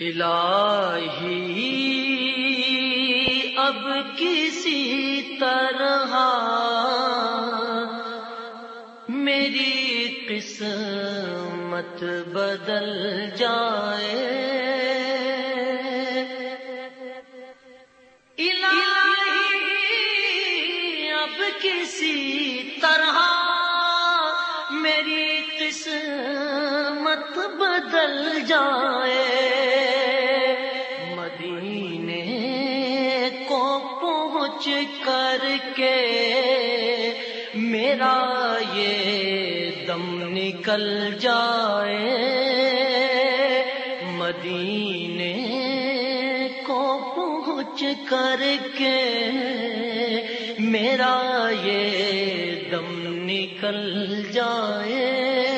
الہی اب کسی طرح میری قسمت بدل جائے۔ الہی اب کسی طرح میری قسمت بدل جائے۔ کر کے میرا یہ دم نکل جائے۔ مدینے کو پہنچ کر کے میرا یہ دم نکل جائے۔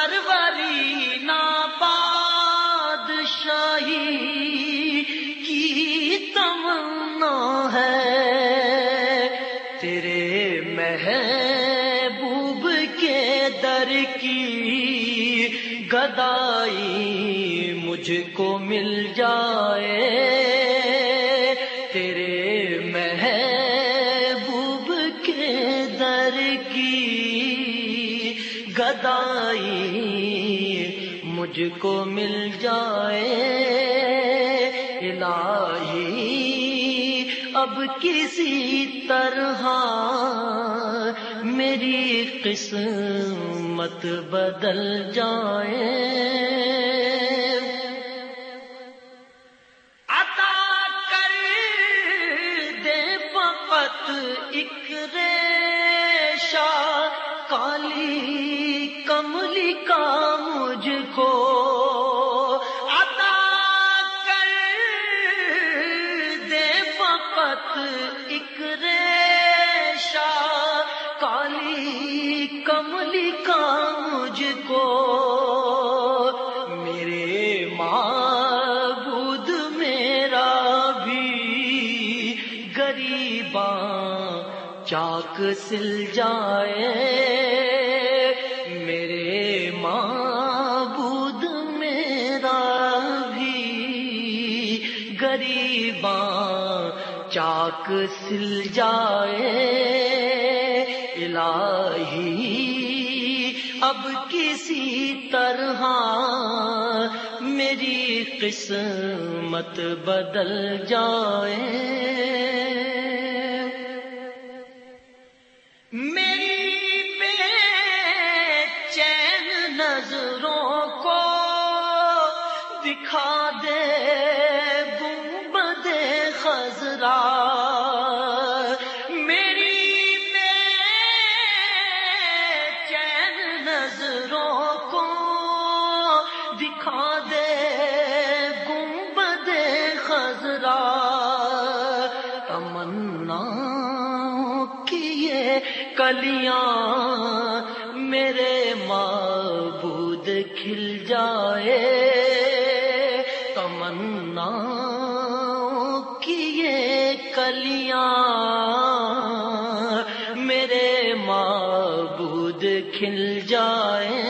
سروری نا بادشاہی کی تمنا ہے تیرے محبوب کے در کی گدائی مجھ کو مل جائے مجھ کو مل جائے، الہی، اب کسی طرح میری قسمت بدل جائے۔ عطا کر دے فقط ایک چاک سل جائے میرے معبود میرا بھی گریباں چاک سل جائے الہی اب کسی طرح میری قسمت بدل جائے نظروں کو دکھا دے میری چین نظروں کو دکھا دے، گنبد خزرا تمنا کیے کلیاں میرے معبود کھل جائے۔ تمنا کلیاں میرے معبود کھل جائے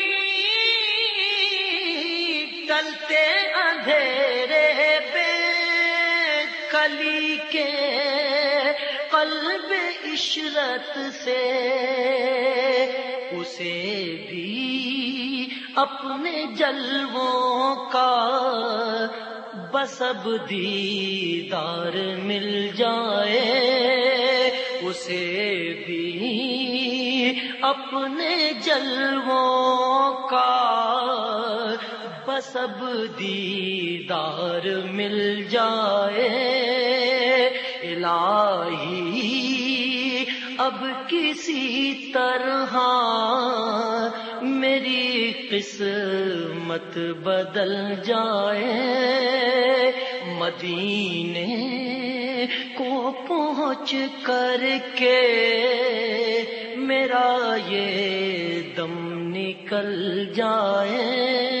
ٹلتے اندھیرے بے کلی کے قلب عشرت سے، اسے بھی اپنے جلووں کا بسب دیدار مل جائے، اسے بھی اپنے جلووں بس اب دیدار مل جائے۔ الہی، اب کسی طرح میری قسمت بدل جائے۔ مدینے کو پہنچ کر کے میرا یہ دم نکل جائے۔